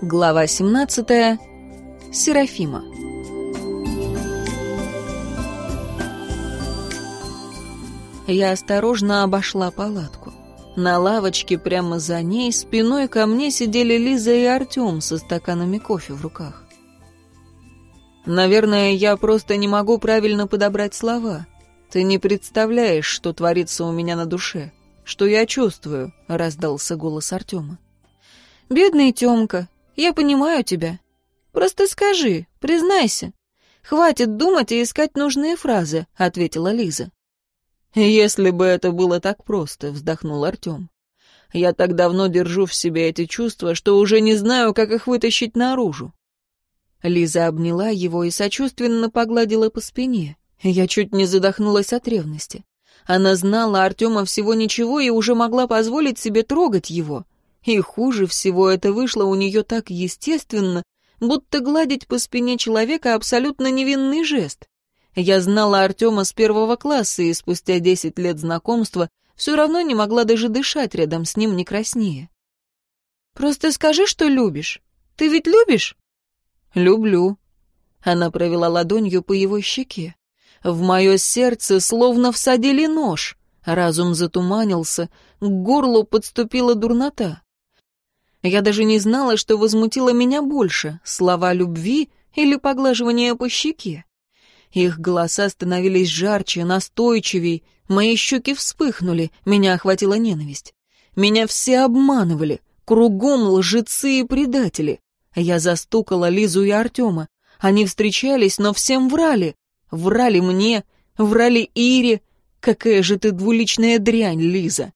Глава 17. Серафима. Я осторожно обошла палатку. На лавочке прямо за ней спиной ко мне сидели Лиза и Артем со стаканами кофе в руках. «Наверное, я просто не могу правильно подобрать слова. Ты не представляешь, что творится у меня на душе, что я чувствую», — раздался голос Артема. «Бедный Тёмка. Я понимаю тебя. Просто скажи, признайся. Хватит думать и искать нужные фразы», — ответила Лиза. «Если бы это было так просто», — вздохнул Артем. «Я так давно держу в себе эти чувства, что уже не знаю, как их вытащить наружу». Лиза обняла его и сочувственно погладила по спине. Я чуть не задохнулась от ревности. Она знала Артема всего ничего и уже могла позволить себе трогать его — и хуже всего это вышло у нее так естественно, будто гладить по спине человека абсолютно невинный жест. Я знала Артема с первого класса, и спустя десять лет знакомства все равно не могла даже дышать рядом с ним не краснее. «Просто скажи, что любишь. Ты ведь любишь?» «Люблю». Она провела ладонью по его щеке. В мое сердце словно всадили нож. Разум затуманился, к горлу подступила дурнота. Я даже не знала, что возмутило меня больше — слова любви или поглаживания по щеке. Их голоса становились жарче, настойчивей, мои щеки вспыхнули, меня охватила ненависть. Меня все обманывали, кругом лжецы и предатели. Я застукала Лизу и Артема. Они встречались, но всем врали. Врали мне, врали Ире. Какая же ты двуличная дрянь, Лиза.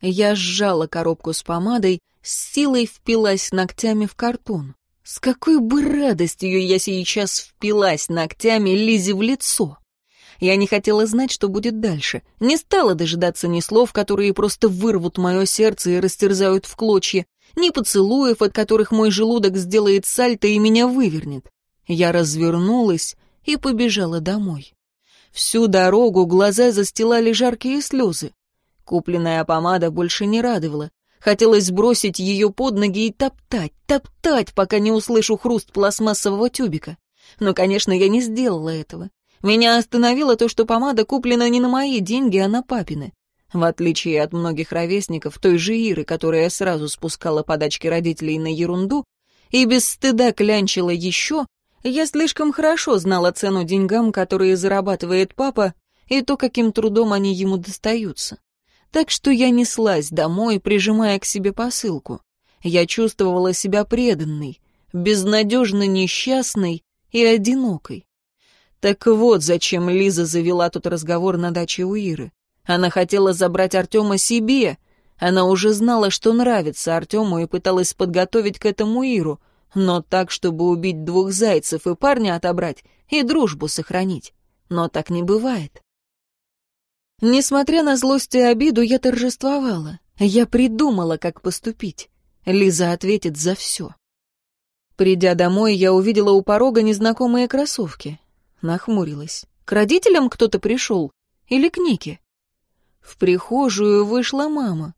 Я сжала коробку с помадой с силой впилась ногтями в картон. С какой бы радостью я сейчас впилась ногтями Лизе в лицо. Я не хотела знать, что будет дальше. Не стала дожидаться ни слов, которые просто вырвут мое сердце и растерзают в клочья, ни поцелуев, от которых мой желудок сделает сальто и меня вывернет. Я развернулась и побежала домой. Всю дорогу глаза застилали жаркие слезы. Купленная помада больше не радовала. Хотелось бросить ее под ноги и топтать, топтать, пока не услышу хруст пластмассового тюбика. Но, конечно, я не сделала этого. Меня остановило то, что помада куплена не на мои деньги, а на папины. В отличие от многих ровесников, той же Иры, которая сразу спускала подачки родителей на ерунду и без стыда клянчила еще, я слишком хорошо знала цену деньгам, которые зарабатывает папа, и то, каким трудом они ему достаются так что я неслась домой, прижимая к себе посылку. Я чувствовала себя преданной, безнадежно несчастной и одинокой. Так вот, зачем Лиза завела тот разговор на даче у Иры. Она хотела забрать Артема себе. Она уже знала, что нравится Артему и пыталась подготовить к этому Иру, но так, чтобы убить двух зайцев и парня отобрать, и дружбу сохранить. Но так не бывает. Несмотря на злость и обиду, я торжествовала. Я придумала, как поступить. Лиза ответит за все. Придя домой, я увидела у порога незнакомые кроссовки. Нахмурилась. К родителям кто-то пришел? Или к Нике? В прихожую вышла мама.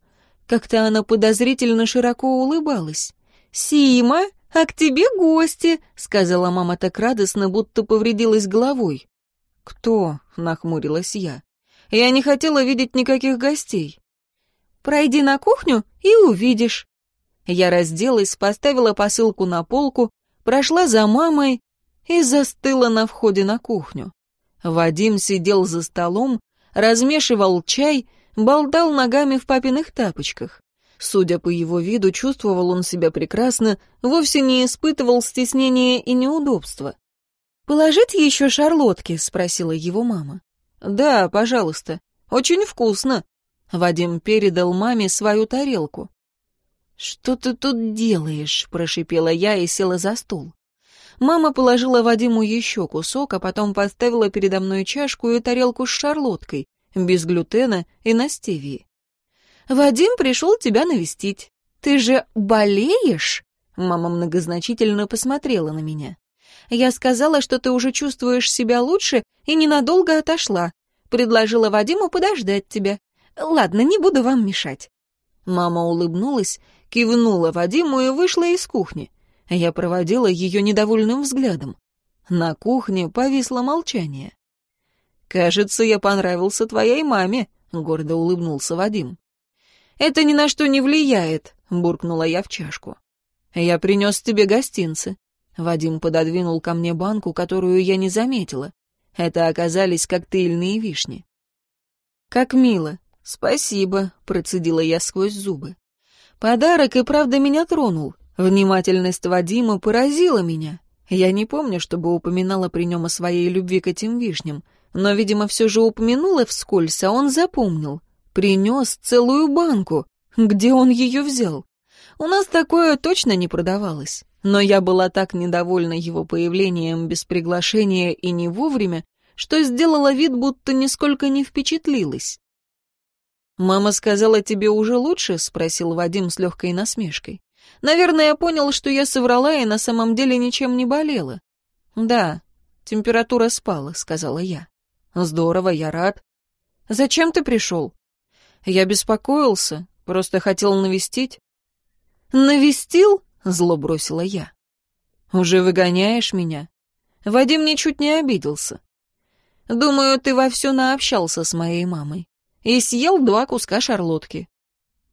Как-то она подозрительно широко улыбалась. «Сима, а к тебе гости!» — сказала мама так радостно, будто повредилась головой. «Кто?» — нахмурилась я. Я не хотела видеть никаких гостей. Пройди на кухню и увидишь. Я разделась, поставила посылку на полку, прошла за мамой и застыла на входе на кухню. Вадим сидел за столом, размешивал чай, болтал ногами в папиных тапочках. Судя по его виду, чувствовал он себя прекрасно, вовсе не испытывал стеснения и неудобства. «Положить еще шарлотки?» — спросила его мама. «Да, пожалуйста. Очень вкусно». Вадим передал маме свою тарелку. «Что ты тут делаешь?» — прошипела я и села за стол. Мама положила Вадиму еще кусок, а потом поставила передо мной чашку и тарелку с шарлоткой, без глютена и на стевии. «Вадим пришел тебя навестить. Ты же болеешь?» Мама многозначительно посмотрела на меня. Я сказала, что ты уже чувствуешь себя лучше и ненадолго отошла. Предложила Вадиму подождать тебя. Ладно, не буду вам мешать». Мама улыбнулась, кивнула Вадиму и вышла из кухни. Я проводила ее недовольным взглядом. На кухне повисло молчание. «Кажется, я понравился твоей маме», — гордо улыбнулся Вадим. «Это ни на что не влияет», — буркнула я в чашку. «Я принес тебе гостинцы. Вадим пододвинул ко мне банку, которую я не заметила. Это оказались коктейльные вишни. «Как мило!» «Спасибо», — процедила я сквозь зубы. Подарок и правда меня тронул. Внимательность Вадима поразила меня. Я не помню, чтобы упоминала при нем о своей любви к этим вишням, но, видимо, все же упомянула вскользь, а он запомнил. Принес целую банку. Где он ее взял? У нас такое точно не продавалось но я была так недовольна его появлением без приглашения и не вовремя, что сделала вид, будто нисколько не впечатлилась. «Мама сказала, тебе уже лучше?» — спросил Вадим с легкой насмешкой. «Наверное, я понял, что я соврала и на самом деле ничем не болела». «Да, температура спала», — сказала я. «Здорово, я рад». «Зачем ты пришел?» «Я беспокоился, просто хотел навестить». «Навестил?» — зло бросила я. «Уже выгоняешь меня?» Вадим ничуть не обиделся. «Думаю, ты вовсю наобщался с моей мамой и съел два куска шарлотки.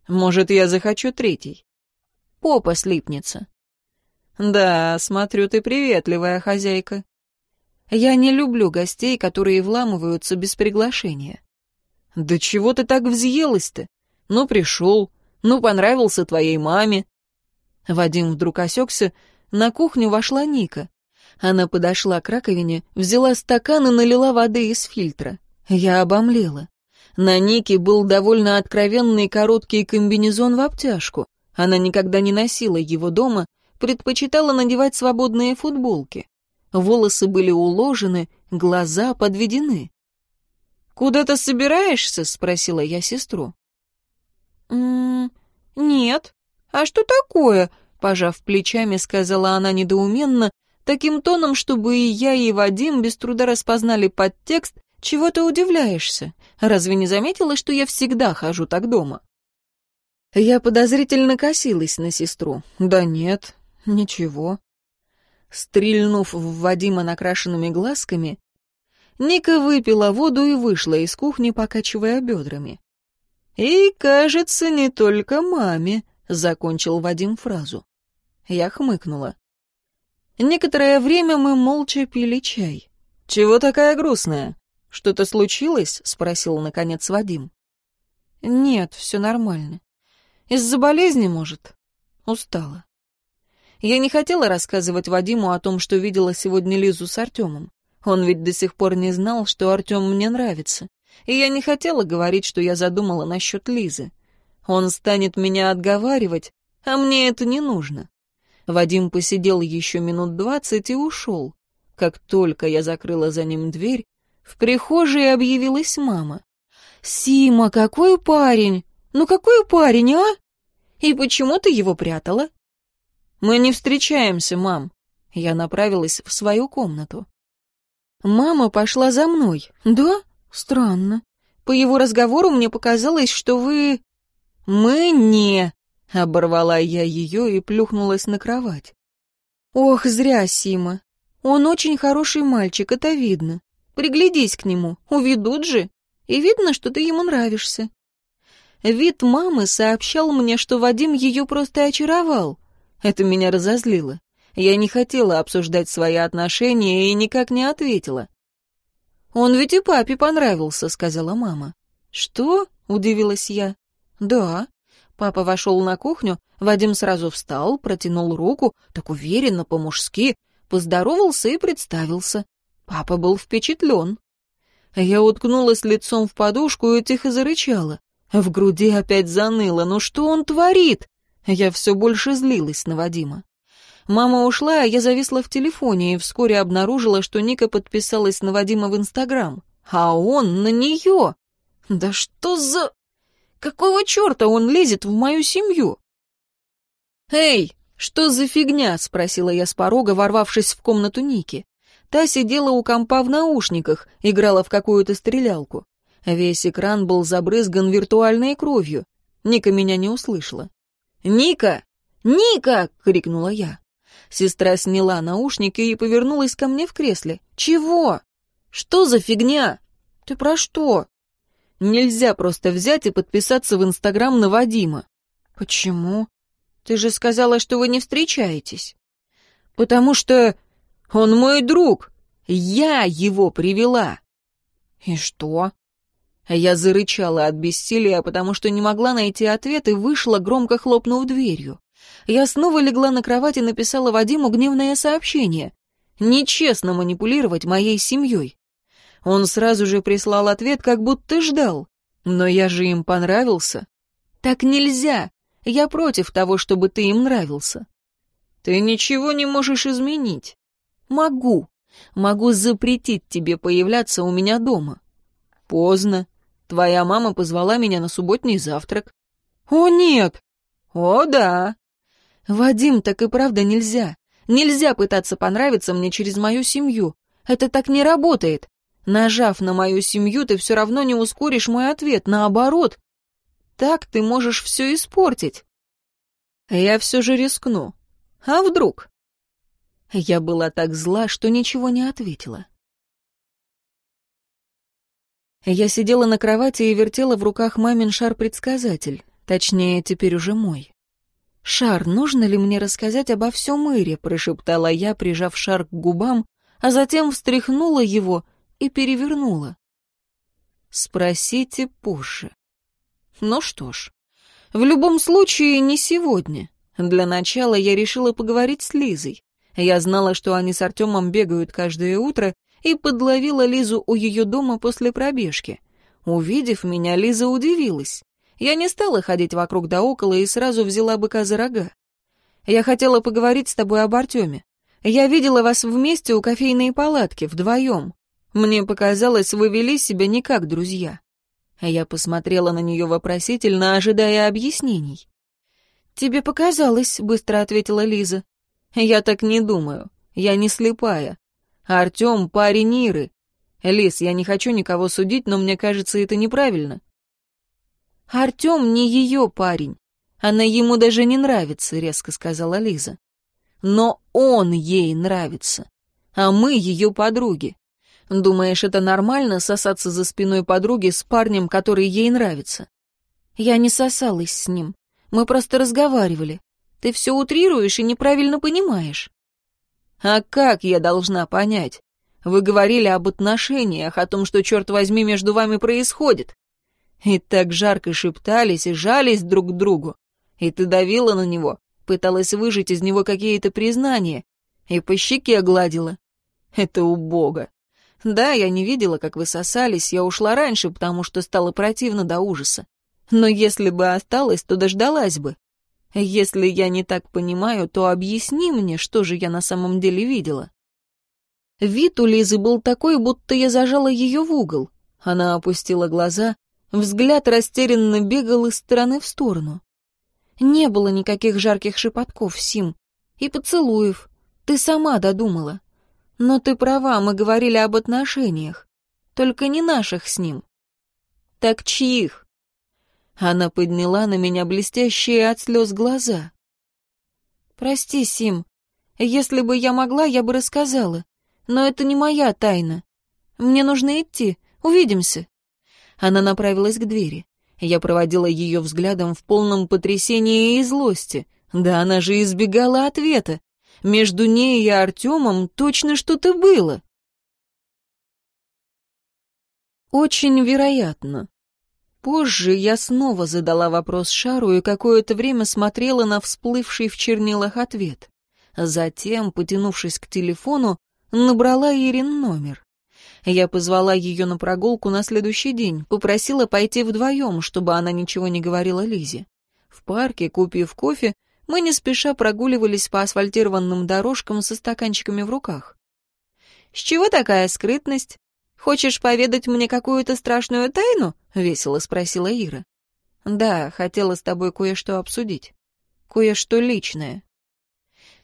Может, я захочу третий?» «Попа слипнется». «Да, смотрю, ты приветливая хозяйка». «Я не люблю гостей, которые вламываются без приглашения». «Да чего ты так взъелась-то? Ну, пришел, ну, понравился твоей маме, Вадим вдруг осекся. На кухню вошла Ника. Она подошла к раковине, взяла стакан и налила воды из фильтра. Я обомлела. На Нике был довольно откровенный короткий комбинезон в обтяжку. Она никогда не носила его дома, предпочитала надевать свободные футболки. Волосы были уложены, глаза подведены. «Куда ты собираешься?» — спросила я сестру. «М -м, «Нет», «А что такое?» — пожав плечами, сказала она недоуменно, таким тоном, чтобы и я, и Вадим без труда распознали подтекст, чего ты удивляешься? Разве не заметила, что я всегда хожу так дома? Я подозрительно косилась на сестру. Да нет, ничего. Стрельнув в Вадима накрашенными глазками, Ника выпила воду и вышла из кухни, покачивая бедрами. И, кажется, не только маме, — закончил Вадим фразу. Я хмыкнула. Некоторое время мы молча пили чай. «Чего такая грустная? Что-то случилось?» — спросил, наконец, Вадим. «Нет, все нормально. Из-за болезни, может?» Устала. Я не хотела рассказывать Вадиму о том, что видела сегодня Лизу с Артемом. Он ведь до сих пор не знал, что Артем мне нравится. И я не хотела говорить, что я задумала насчет Лизы. Он станет меня отговаривать, а мне это не нужно. Вадим посидел еще минут двадцать и ушел. Как только я закрыла за ним дверь, в прихожей объявилась мама. «Сима, какой парень! Ну какой парень, а? И почему ты его прятала?» «Мы не встречаемся, мам». Я направилась в свою комнату. «Мама пошла за мной. Да? Странно. По его разговору мне показалось, что вы...» «Мы не...» — оборвала я ее и плюхнулась на кровать. «Ох, зря, Сима. Он очень хороший мальчик, это видно. Приглядись к нему, уведут же. И видно, что ты ему нравишься». Вид мамы сообщал мне, что Вадим ее просто очаровал. Это меня разозлило. Я не хотела обсуждать свои отношения и никак не ответила. «Он ведь и папе понравился», — сказала мама. «Что?» — удивилась я. «Да». Папа вошел на кухню, Вадим сразу встал, протянул руку, так уверенно, по-мужски, поздоровался и представился. Папа был впечатлен. Я уткнулась лицом в подушку и тихо зарычала. В груди опять заныло. «Ну что он творит?» Я все больше злилась на Вадима. Мама ушла, а я зависла в телефоне и вскоре обнаружила, что Ника подписалась на Вадима в Инстаграм. А он на нее. «Да что за...» Какого черта он лезет в мою семью? «Эй, что за фигня?» — спросила я с порога, ворвавшись в комнату Ники. Та сидела у компа в наушниках, играла в какую-то стрелялку. Весь экран был забрызган виртуальной кровью. Ника меня не услышала. «Ника! Ника!» — крикнула я. Сестра сняла наушники и повернулась ко мне в кресле. «Чего? Что за фигня?» «Ты про что?» Нельзя просто взять и подписаться в Инстаграм на Вадима. Почему? Ты же сказала, что вы не встречаетесь. Потому что он мой друг. Я его привела. И что? Я зарычала от бессилия, потому что не могла найти ответ и вышла, громко хлопнув дверью. Я снова легла на кровать и написала Вадиму гневное сообщение. Нечестно манипулировать моей семьей. Он сразу же прислал ответ, как будто ждал. Но я же им понравился. Так нельзя. Я против того, чтобы ты им нравился. Ты ничего не можешь изменить. Могу. Могу запретить тебе появляться у меня дома. Поздно. Твоя мама позвала меня на субботний завтрак. О, нет. О, да. Вадим, так и правда нельзя. Нельзя пытаться понравиться мне через мою семью. Это так не работает. Нажав на мою семью, ты все равно не ускоришь мой ответ, наоборот. Так ты можешь все испортить. Я все же рискну. А вдруг? Я была так зла, что ничего не ответила. Я сидела на кровати и вертела в руках мамин шар-предсказатель, точнее, теперь уже мой. «Шар, нужно ли мне рассказать обо всем Ире?» — прошептала я, прижав шар к губам, а затем встряхнула его — и перевернула. Спросите позже. Ну что ж, в любом случае не сегодня. Для начала я решила поговорить с Лизой. Я знала, что они с Артемом бегают каждое утро, и подловила Лизу у ее дома после пробежки. Увидев меня, Лиза удивилась. Я не стала ходить вокруг да около и сразу взяла быка за рога. «Я хотела поговорить с тобой об Артеме. Я видела вас вместе у кофейной палатки, вдвоем. Мне показалось, вы вели себя не как друзья. А я посмотрела на нее вопросительно, ожидая объяснений. «Тебе показалось», — быстро ответила Лиза. «Я так не думаю. Я не слепая. Артем — парень Иры. Лиз, я не хочу никого судить, но мне кажется, это неправильно». «Артем не ее парень. Она ему даже не нравится», — резко сказала Лиза. «Но он ей нравится, а мы ее подруги. Думаешь, это нормально сосаться за спиной подруги с парнем, который ей нравится? Я не сосалась с ним. Мы просто разговаривали. Ты все утрируешь и неправильно понимаешь. А как я должна понять? Вы говорили об отношениях, о том, что, черт возьми, между вами происходит. И так жарко шептались и жались друг к другу. И ты давила на него, пыталась выжить из него какие-то признания. И по щеке гладила. Это убого. Да, я не видела, как вы сосались, я ушла раньше, потому что стало противно до ужаса. Но если бы осталась, то дождалась бы. Если я не так понимаю, то объясни мне, что же я на самом деле видела. Вид у Лизы был такой, будто я зажала ее в угол. Она опустила глаза, взгляд растерянно бегал из стороны в сторону. Не было никаких жарких шепотков, Сим, и поцелуев. Ты сама додумала. Но ты права, мы говорили об отношениях. Только не наших с ним. Так чьих? Она подняла на меня блестящие от слез глаза. Прости, Сим. Если бы я могла, я бы рассказала. Но это не моя тайна. Мне нужно идти. Увидимся. Она направилась к двери. Я проводила ее взглядом в полном потрясении и злости. Да она же избегала ответа. Между ней и Артемом точно что-то было. Очень вероятно. Позже я снова задала вопрос Шару и какое-то время смотрела на всплывший в чернилах ответ. Затем, потянувшись к телефону, набрала Ирин номер. Я позвала ее на прогулку на следующий день, попросила пойти вдвоем, чтобы она ничего не говорила Лизе. В парке, купив кофе, мы не спеша прогуливались по асфальтированным дорожкам со стаканчиками в руках. «С чего такая скрытность? Хочешь поведать мне какую-то страшную тайну?» — весело спросила Ира. «Да, хотела с тобой кое-что обсудить. Кое-что личное».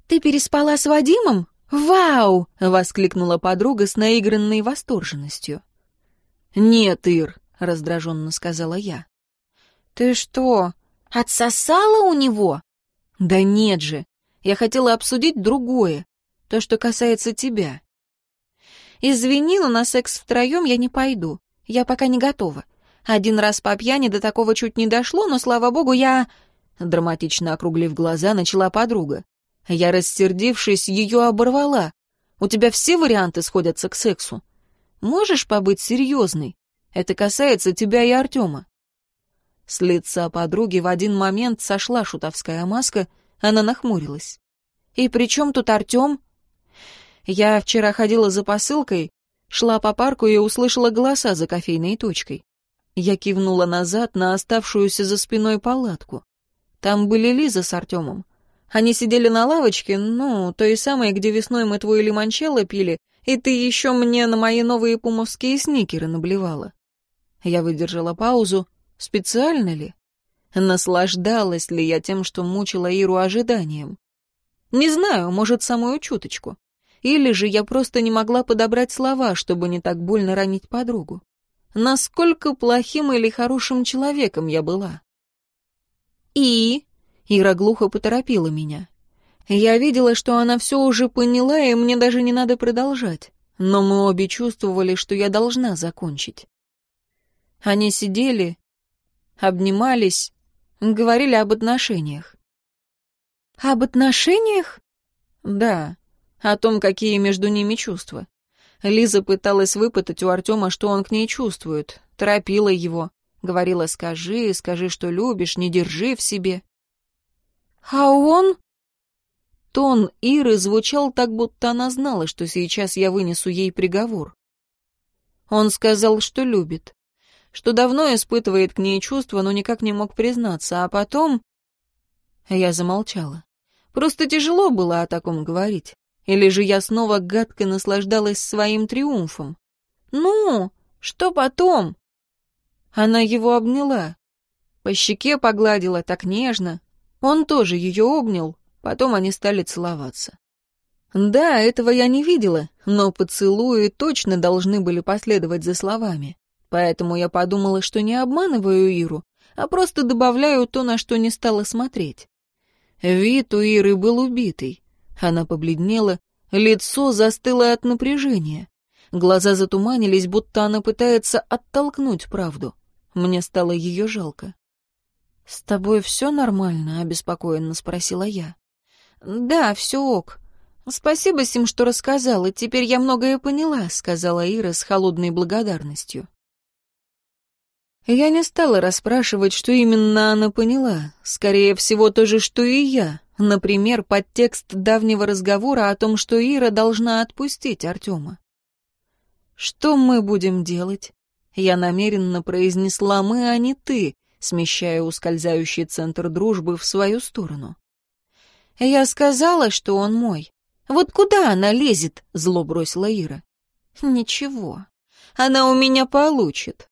«Ты переспала с Вадимом? Вау!» — воскликнула подруга с наигранной восторженностью. «Нет, Ир», — раздраженно сказала я. «Ты что, отсосала у него?» Да нет же. Я хотела обсудить другое. То, что касается тебя. Извини, но на секс втроем я не пойду. Я пока не готова. Один раз по пьяни до такого чуть не дошло, но, слава богу, я...» Драматично округлив глаза, начала подруга. Я, рассердившись, ее оборвала. «У тебя все варианты сходятся к сексу. Можешь побыть серьезной? Это касается тебя и Артема. С лица подруги в один момент сошла шутовская маска, она нахмурилась. «И при чем тут Артем?» «Я вчера ходила за посылкой, шла по парку и услышала голоса за кофейной точкой. Я кивнула назад на оставшуюся за спиной палатку. Там были Лиза с Артемом. Они сидели на лавочке, ну, той самой, где весной мы твою лимончелло пили, и ты еще мне на мои новые пумовские сникеры наблевала». Я выдержала паузу, Специально ли? Наслаждалась ли я тем, что мучила Иру ожиданием? Не знаю, может, самую чуточку. Или же я просто не могла подобрать слова, чтобы не так больно ранить подругу. Насколько плохим или хорошим человеком я была? «И?» — Ира глухо поторопила меня. Я видела, что она все уже поняла, и мне даже не надо продолжать. Но мы обе чувствовали, что я должна закончить. Они сидели, обнимались, говорили об отношениях. «Об отношениях?» «Да, о том, какие между ними чувства». Лиза пыталась выпытать у Артема, что он к ней чувствует, торопила его, говорила «скажи, скажи, что любишь, не держи в себе». «А он?» Тон Иры звучал так, будто она знала, что сейчас я вынесу ей приговор. Он сказал, что любит что давно испытывает к ней чувства, но никак не мог признаться, а потом... Я замолчала. Просто тяжело было о таком говорить. Или же я снова гадко наслаждалась своим триумфом. «Ну, что потом?» Она его обняла. По щеке погладила так нежно. Он тоже ее обнял, потом они стали целоваться. Да, этого я не видела, но поцелуи точно должны были последовать за словами поэтому я подумала, что не обманываю Иру, а просто добавляю то, на что не стала смотреть. Вид у Иры был убитый. Она побледнела, лицо застыло от напряжения. Глаза затуманились, будто она пытается оттолкнуть правду. Мне стало ее жалко. «С тобой все нормально?» — обеспокоенно спросила я. «Да, все ок. Спасибо, Сим, что рассказала. Теперь я многое поняла», — сказала Ира с холодной благодарностью. Я не стала расспрашивать, что именно она поняла. Скорее всего, то же, что и я. Например, подтекст давнего разговора о том, что Ира должна отпустить Артема. «Что мы будем делать?» Я намеренно произнесла «мы», а не «ты», смещая ускользающий центр дружбы в свою сторону. «Я сказала, что он мой. Вот куда она лезет?» — зло бросила Ира. «Ничего. Она у меня получит.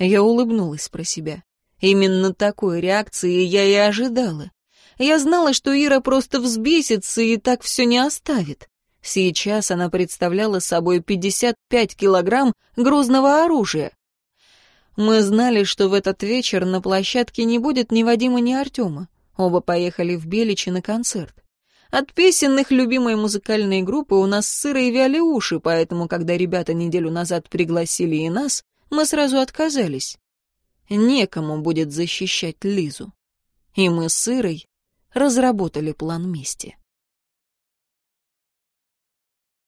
Я улыбнулась про себя. Именно такой реакции я и ожидала. Я знала, что Ира просто взбесится и так все не оставит. Сейчас она представляла собой 55 килограмм грозного оружия. Мы знали, что в этот вечер на площадке не будет ни Вадима, ни Артема. Оба поехали в Беличи на концерт. От песенных любимой музыкальной группы у нас сырые вяли уши, поэтому, когда ребята неделю назад пригласили и нас, мы сразу отказались. Некому будет защищать Лизу. И мы с Ирой разработали план мести.